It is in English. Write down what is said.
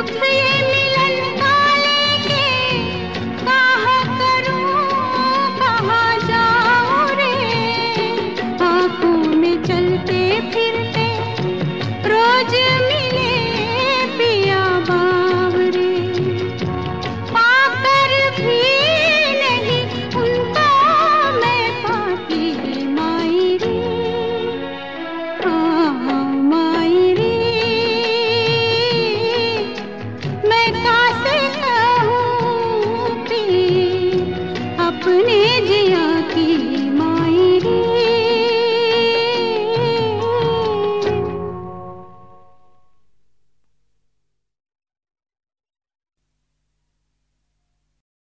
उठे